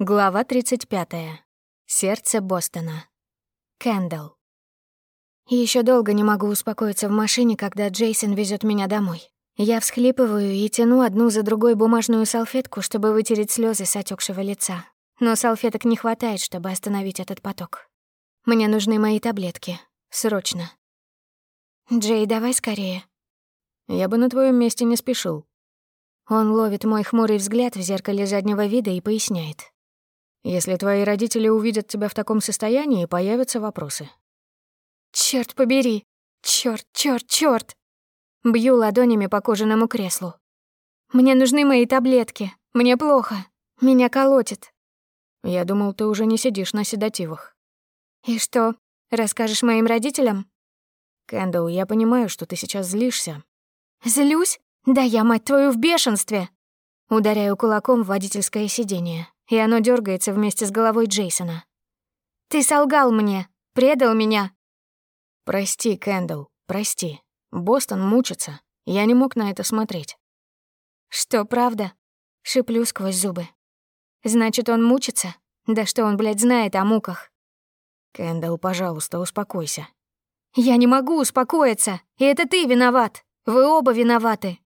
Глава 35. Сердце Бостона. Кэндалл. Еще долго не могу успокоиться в машине, когда Джейсон везет меня домой. Я всхлипываю и тяну одну за другой бумажную салфетку, чтобы вытереть слезы с отекшего лица. Но салфеток не хватает, чтобы остановить этот поток. Мне нужны мои таблетки. Срочно. Джей, давай скорее. Я бы на твоем месте не спешил. Он ловит мой хмурый взгляд в зеркале заднего вида и поясняет. Если твои родители увидят тебя в таком состоянии, появятся вопросы. Черт побери! Черт, черт, черт! Бью ладонями по кожаному креслу. Мне нужны мои таблетки. Мне плохо. Меня колотит. Я думал, ты уже не сидишь на седативах. И что, расскажешь моим родителям? Кэндалл, я понимаю, что ты сейчас злишься. Злюсь? Да я, мать твою, в бешенстве! Ударяю кулаком в водительское сиденье и оно дергается вместе с головой Джейсона. «Ты солгал мне, предал меня!» «Прости, Кэндл, прости. Бостон мучится. Я не мог на это смотреть». «Что, правда?» — шиплю сквозь зубы. «Значит, он мучится? Да что он, блядь, знает о муках?» «Кэндл, пожалуйста, успокойся». «Я не могу успокоиться, и это ты виноват! Вы оба виноваты!»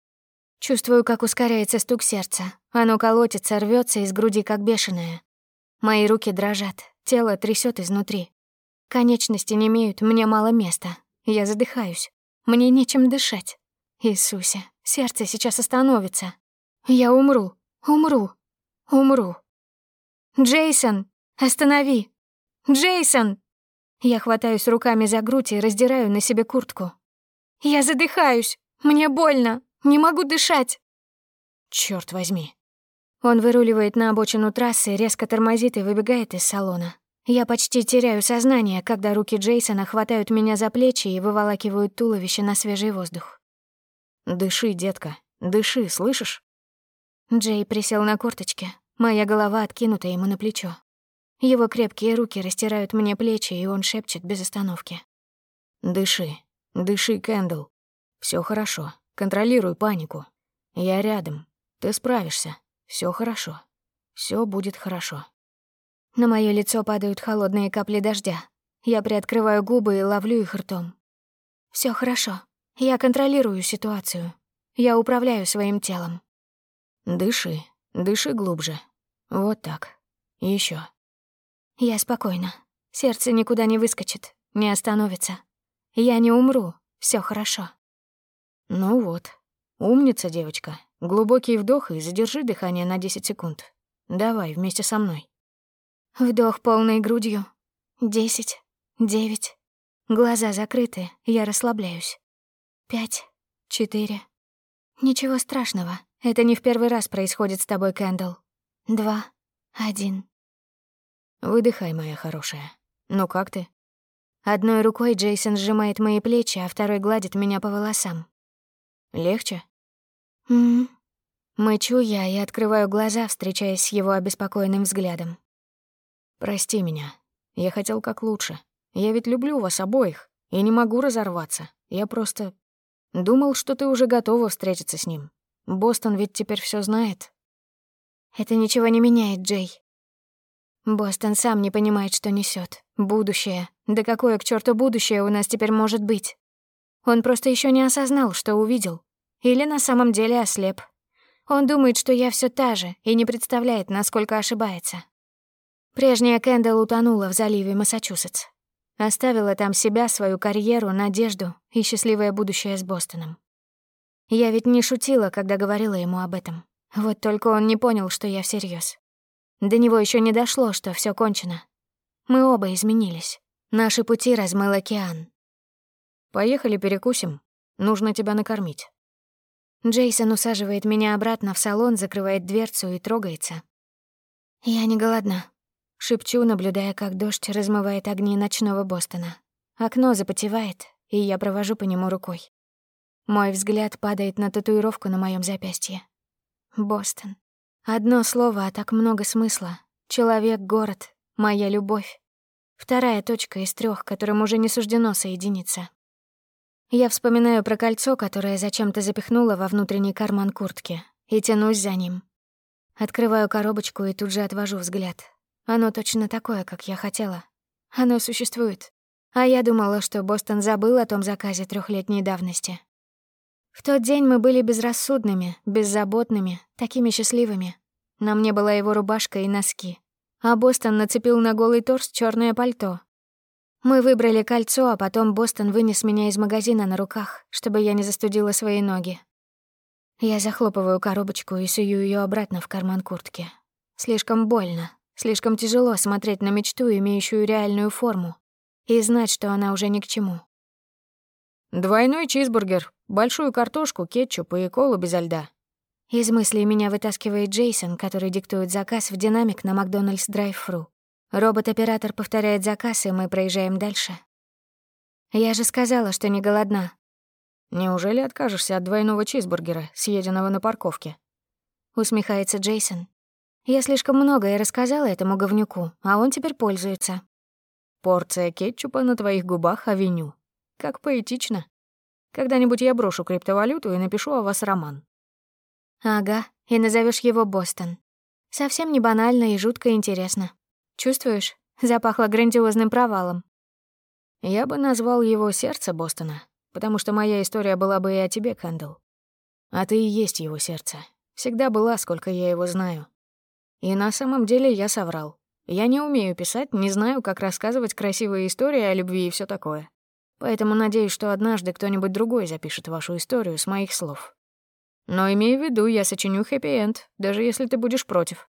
Чувствую, как ускоряется стук сердца. Оно колотится, рвется из груди, как бешеное. Мои руки дрожат, тело трясет изнутри. Конечности не имеют, мне мало места. Я задыхаюсь. Мне нечем дышать. Иисусе, сердце сейчас остановится. Я умру, умру, умру. «Джейсон, останови! Джейсон!» Я хватаюсь руками за грудь и раздираю на себе куртку. «Я задыхаюсь! Мне больно! Не могу дышать!» «Чёрт возьми!» Он выруливает на обочину трассы, резко тормозит и выбегает из салона. Я почти теряю сознание, когда руки Джейсона хватают меня за плечи и выволакивают туловище на свежий воздух. «Дыши, детка, дыши, слышишь?» Джей присел на корточке, моя голова откинута ему на плечо. Его крепкие руки растирают мне плечи, и он шепчет без остановки. «Дыши, дыши, Кэндл. Все хорошо, Контролируй панику. Я рядом. Ты справишься. Все хорошо. Все будет хорошо. На мое лицо падают холодные капли дождя. Я приоткрываю губы и ловлю их ртом. Все хорошо. Я контролирую ситуацию. Я управляю своим телом. Дыши, дыши глубже. Вот так. Еще. Я спокойна. Сердце никуда не выскочит, не остановится. Я не умру. Все хорошо. Ну вот. Умница, девочка. Глубокий вдох и задержи дыхание на 10 секунд. Давай, вместе со мной. Вдох полной грудью. Десять. Девять. Глаза закрыты, я расслабляюсь. Пять. Четыре. Ничего страшного. Это не в первый раз происходит с тобой, Кэндл. Два. Один. Выдыхай, моя хорошая. Ну как ты? Одной рукой Джейсон сжимает мои плечи, а второй гладит меня по волосам. Легче? М. Мычу я и открываю глаза, встречаясь с его обеспокоенным взглядом. «Прости меня. Я хотел как лучше. Я ведь люблю вас обоих и не могу разорваться. Я просто думал, что ты уже готова встретиться с ним. Бостон ведь теперь все знает». «Это ничего не меняет, Джей», Бостон сам не понимает, что несет. Будущее. Да какое к черту будущее у нас теперь может быть? Он просто еще не осознал, что увидел. Или на самом деле ослеп. Он думает, что я все та же, и не представляет, насколько ошибается. Прежняя Кэндалл утонула в заливе Массачусетс. Оставила там себя, свою карьеру, надежду и счастливое будущее с Бостоном. Я ведь не шутила, когда говорила ему об этом. Вот только он не понял, что я всерьез. До него еще не дошло, что все кончено. Мы оба изменились. Наши пути размыл океан. Поехали перекусим. Нужно тебя накормить». Джейсон усаживает меня обратно в салон, закрывает дверцу и трогается. «Я не голодна», — шепчу, наблюдая, как дождь размывает огни ночного Бостона. Окно запотевает, и я провожу по нему рукой. Мой взгляд падает на татуировку на моем запястье. «Бостон». Одно слово, а так много смысла. Человек, город, моя любовь. Вторая точка из трех, которым уже не суждено соединиться. Я вспоминаю про кольцо, которое зачем-то запихнула во внутренний карман куртки, и тянусь за ним. Открываю коробочку и тут же отвожу взгляд. Оно точно такое, как я хотела. Оно существует. А я думала, что Бостон забыл о том заказе трехлетней давности. В тот день мы были безрассудными, беззаботными, такими счастливыми. На мне была его рубашка и носки. А Бостон нацепил на голый торс черное пальто, мы выбрали кольцо, а потом Бостон вынес меня из магазина на руках, чтобы я не застудила свои ноги. Я захлопываю коробочку и сую ее обратно в карман куртки. Слишком больно, слишком тяжело смотреть на мечту, имеющую реальную форму, и знать, что она уже ни к чему. «Двойной чизбургер, большую картошку, кетчуп и колу без льда». Из мыслей меня вытаскивает Джейсон, который диктует заказ в динамик на Макдональдс Драйв-Фру. Робот-оператор повторяет заказ, и мы проезжаем дальше. Я же сказала, что не голодна. Неужели откажешься от двойного чизбургера, съеденного на парковке? Усмехается Джейсон. Я слишком многое рассказала этому говнюку, а он теперь пользуется. Порция кетчупа на твоих губах авеню. Как поэтично. Когда-нибудь я брошу криптовалюту и напишу о вас роман. Ага, и назовешь его Бостон. Совсем не банально и жутко интересно. Чувствуешь, запахло грандиозным провалом. Я бы назвал его сердце Бостона, потому что моя история была бы и о тебе, Кэндл. А ты и есть его сердце. Всегда была, сколько я его знаю. И на самом деле я соврал. Я не умею писать, не знаю, как рассказывать красивые истории о любви и все такое. Поэтому надеюсь, что однажды кто-нибудь другой запишет вашу историю с моих слов. Но имей в виду, я сочиню хэппи-энд, даже если ты будешь против.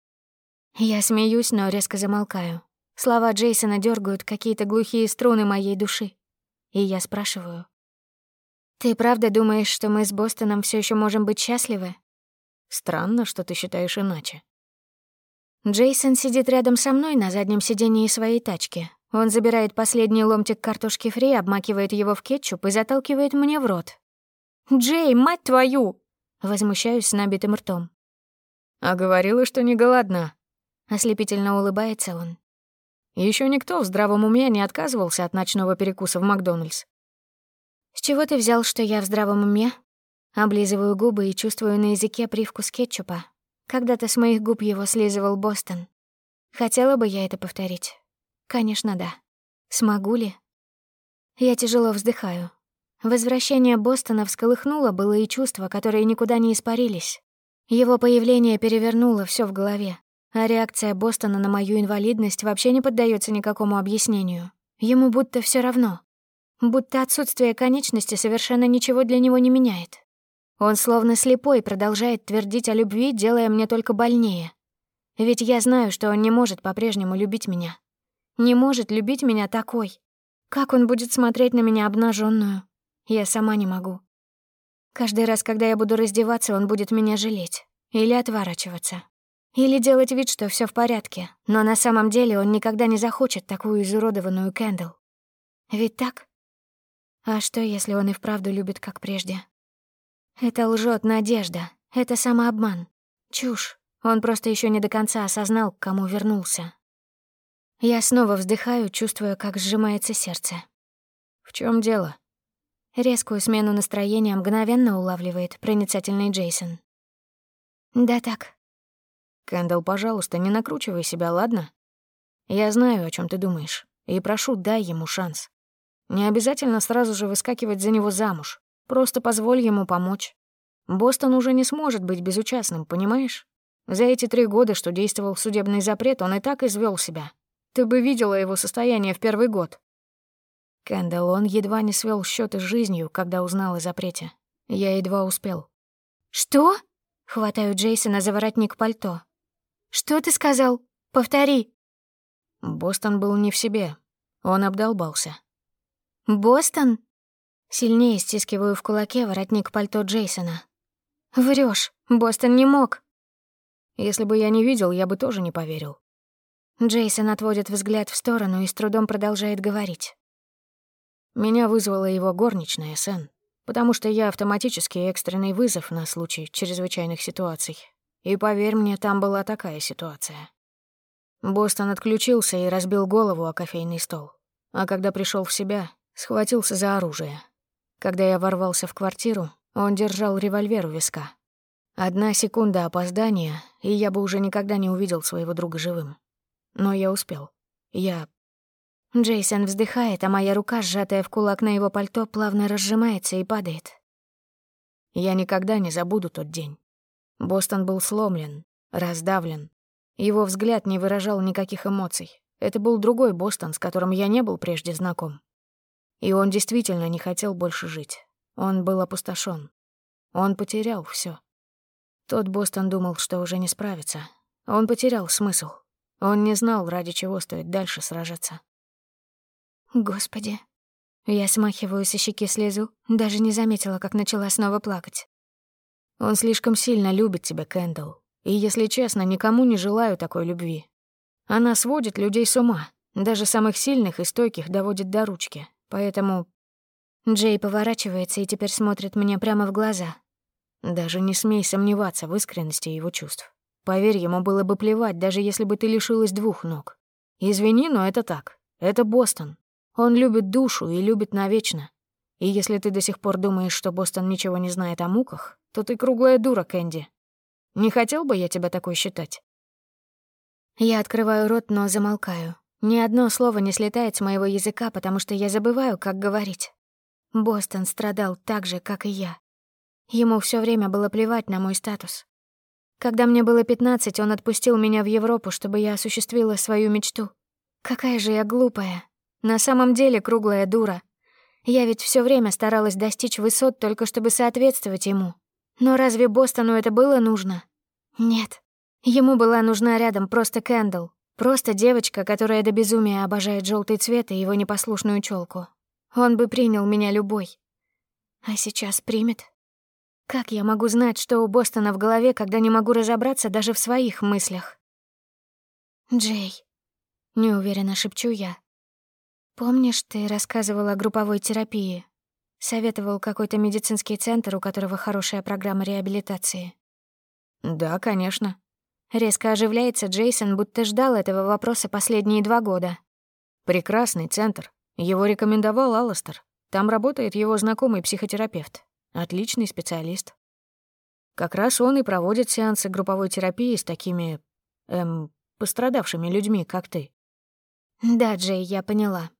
Я смеюсь, но резко замолкаю. Слова Джейсона дергают какие-то глухие струны моей души. И я спрашиваю. «Ты правда думаешь, что мы с Бостоном все еще можем быть счастливы?» «Странно, что ты считаешь иначе». Джейсон сидит рядом со мной на заднем сидении своей тачки. Он забирает последний ломтик картошки фри, обмакивает его в кетчуп и заталкивает мне в рот. «Джей, мать твою!» Возмущаюсь с набитым ртом. «А говорила, что не голодна», Ослепительно улыбается он. Еще никто в здравом уме не отказывался от ночного перекуса в Макдональдс. «С чего ты взял, что я в здравом уме?» Облизываю губы и чувствую на языке привкус кетчупа. Когда-то с моих губ его слизывал Бостон. Хотела бы я это повторить? Конечно, да. Смогу ли? Я тяжело вздыхаю. Возвращение Бостона всколыхнуло было и чувства, которые никуда не испарились. Его появление перевернуло все в голове. А реакция Бостона на мою инвалидность вообще не поддается никакому объяснению. Ему будто все равно. Будто отсутствие конечности совершенно ничего для него не меняет. Он словно слепой продолжает твердить о любви, делая мне только больнее. Ведь я знаю, что он не может по-прежнему любить меня. Не может любить меня такой. Как он будет смотреть на меня обнаженную? Я сама не могу. Каждый раз, когда я буду раздеваться, он будет меня жалеть или отворачиваться. Или делать вид, что все в порядке, но на самом деле он никогда не захочет такую изуродованную Кэндл. Ведь так? А что, если он и вправду любит, как прежде? Это лжет надежда, это самообман, чушь. Он просто еще не до конца осознал, к кому вернулся. Я снова вздыхаю, чувствуя, как сжимается сердце. «В чем дело?» Резкую смену настроения мгновенно улавливает проницательный Джейсон. «Да так, Кэндалл, пожалуйста, не накручивай себя, ладно? Я знаю, о чем ты думаешь, и прошу, дай ему шанс. Не обязательно сразу же выскакивать за него замуж. Просто позволь ему помочь. Бостон уже не сможет быть безучастным, понимаешь? За эти три года, что действовал судебный запрет, он и так извел себя. Ты бы видела его состояние в первый год. Кэндалл, он едва не свел счеты с жизнью, когда узнал о запрете. Я едва успел. «Что?» — хватаю Джейсона за воротник пальто. Что ты сказал? Повтори. Бостон был не в себе. Он обдолбался. Бостон? Сильнее стискиваю в кулаке воротник пальто Джейсона. Врешь, Бостон не мог. Если бы я не видел, я бы тоже не поверил. Джейсон отводит взгляд в сторону и с трудом продолжает говорить. Меня вызвала его горничная, Сэн, потому что я автоматический экстренный вызов на случай чрезвычайных ситуаций. И поверь мне, там была такая ситуация. Бостон отключился и разбил голову о кофейный стол. А когда пришел в себя, схватился за оружие. Когда я ворвался в квартиру, он держал револьвер у виска. Одна секунда опоздания, и я бы уже никогда не увидел своего друга живым. Но я успел. Я... Джейсон вздыхает, а моя рука, сжатая в кулак на его пальто, плавно разжимается и падает. Я никогда не забуду тот день. Бостон был сломлен, раздавлен. Его взгляд не выражал никаких эмоций. Это был другой Бостон, с которым я не был прежде знаком. И он действительно не хотел больше жить. Он был опустошен. Он потерял все. Тот Бостон думал, что уже не справится. Он потерял смысл. Он не знал, ради чего стоит дальше сражаться. «Господи!» Я смахиваю со щеки слезу, даже не заметила, как начала снова плакать. Он слишком сильно любит тебя, Кэндалл. И, если честно, никому не желаю такой любви. Она сводит людей с ума. Даже самых сильных и стойких доводит до ручки. Поэтому... Джей поворачивается и теперь смотрит мне прямо в глаза. Даже не смей сомневаться в искренности его чувств. Поверь, ему было бы плевать, даже если бы ты лишилась двух ног. Извини, но это так. Это Бостон. Он любит душу и любит навечно. И если ты до сих пор думаешь, что Бостон ничего не знает о муках, то ты круглая дура, Кэнди. Не хотел бы я тебя такой считать?» Я открываю рот, но замолкаю. Ни одно слово не слетает с моего языка, потому что я забываю, как говорить. Бостон страдал так же, как и я. Ему все время было плевать на мой статус. Когда мне было 15, он отпустил меня в Европу, чтобы я осуществила свою мечту. Какая же я глупая. На самом деле круглая дура. Я ведь все время старалась достичь высот, только чтобы соответствовать ему. Но разве Бостону это было нужно? Нет. Ему была нужна рядом просто Кэндл. Просто девочка, которая до безумия обожает желтый цвет и его непослушную челку. Он бы принял меня любой. А сейчас примет? Как я могу знать, что у Бостона в голове, когда не могу разобраться даже в своих мыслях? Джей, неуверенно шепчу я. Помнишь, ты рассказывала о групповой терапии, Советовал какой-то медицинский центр, у которого хорошая программа реабилитации. «Да, конечно». Резко оживляется Джейсон, будто ждал этого вопроса последние два года. «Прекрасный центр. Его рекомендовал Алластер. Там работает его знакомый психотерапевт. Отличный специалист. Как раз он и проводит сеансы групповой терапии с такими... эм... пострадавшими людьми, как ты». «Да, Джей, я поняла».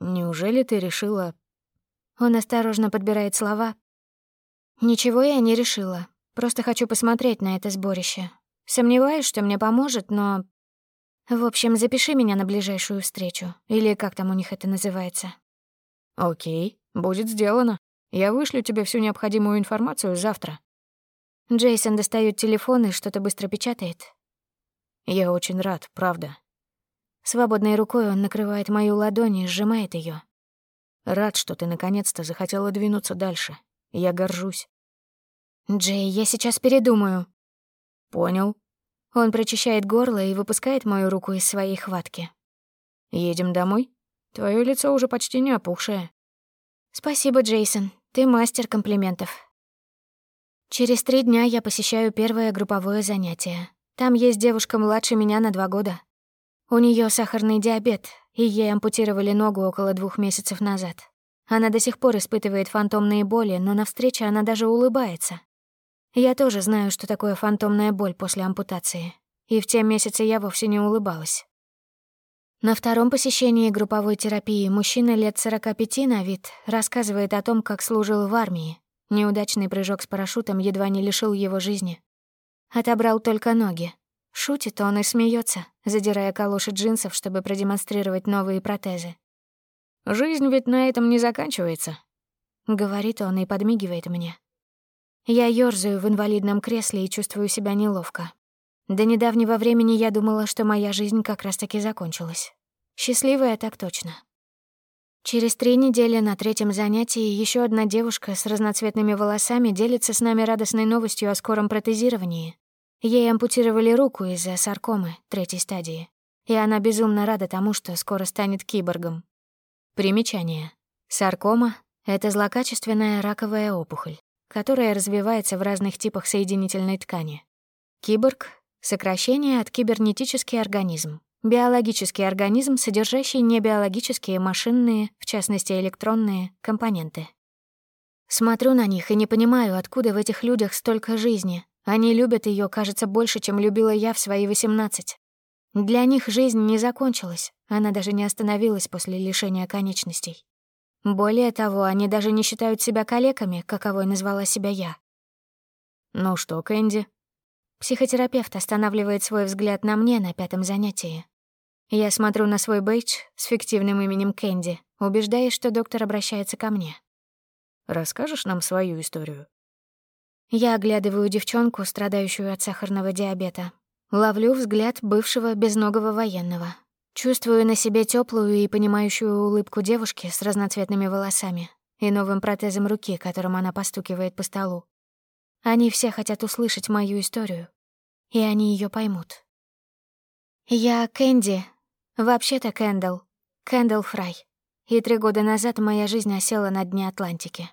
«Неужели ты решила он осторожно подбирает слова. «Ничего я не решила. Просто хочу посмотреть на это сборище. Сомневаюсь, что мне поможет, но... В общем, запиши меня на ближайшую встречу. Или как там у них это называется». «Окей, будет сделано. Я вышлю тебе всю необходимую информацию завтра». Джейсон достает телефон и что-то быстро печатает. «Я очень рад, правда». Свободной рукой он накрывает мою ладонь и сжимает ее. Рад, что ты наконец-то захотела двинуться дальше. Я горжусь. Джей, я сейчас передумаю. Понял. Он прочищает горло и выпускает мою руку из своей хватки. Едем домой? Твое лицо уже почти не опухшее. Спасибо, Джейсон. Ты мастер комплиментов. Через три дня я посещаю первое групповое занятие. Там есть девушка младше меня на два года. У нее сахарный диабет, и ей ампутировали ногу около двух месяцев назад. Она до сих пор испытывает фантомные боли, но на встрече она даже улыбается. Я тоже знаю, что такое фантомная боль после ампутации. И в те месяцы я вовсе не улыбалась. На втором посещении групповой терапии мужчина лет 45 на вид рассказывает о том, как служил в армии. Неудачный прыжок с парашютом едва не лишил его жизни. Отобрал только ноги, Шутит он и смеется, задирая калоши джинсов, чтобы продемонстрировать новые протезы. «Жизнь ведь на этом не заканчивается», — говорит он и подмигивает мне. Я ёрзаю в инвалидном кресле и чувствую себя неловко. До недавнего времени я думала, что моя жизнь как раз-таки закончилась. Счастливая так точно. Через три недели на третьем занятии еще одна девушка с разноцветными волосами делится с нами радостной новостью о скором протезировании. Ей ампутировали руку из-за саркомы третьей стадии, и она безумно рада тому, что скоро станет киборгом. Примечание. Саркома — это злокачественная раковая опухоль, которая развивается в разных типах соединительной ткани. Киборг — сокращение от кибернетический организм, биологический организм, содержащий небиологические машинные, в частности электронные, компоненты. Смотрю на них и не понимаю, откуда в этих людях столько жизни, они любят ее, кажется, больше, чем любила я в свои 18. Для них жизнь не закончилась, она даже не остановилась после лишения конечностей. Более того, они даже не считают себя калеками, каковой назвала себя я. «Ну что, Кэнди?» Психотерапевт останавливает свой взгляд на мне на пятом занятии. Я смотрю на свой бейдж с фиктивным именем Кэнди, убеждаясь, что доктор обращается ко мне. «Расскажешь нам свою историю?» Я оглядываю девчонку, страдающую от сахарного диабета. Ловлю взгляд бывшего безногого военного. Чувствую на себе теплую и понимающую улыбку девушки с разноцветными волосами и новым протезом руки, которым она постукивает по столу. Они все хотят услышать мою историю, и они ее поймут. Я Кэнди, вообще-то Кэндалл, Кэндалл Фрай, и три года назад моя жизнь осела на дне Атлантики.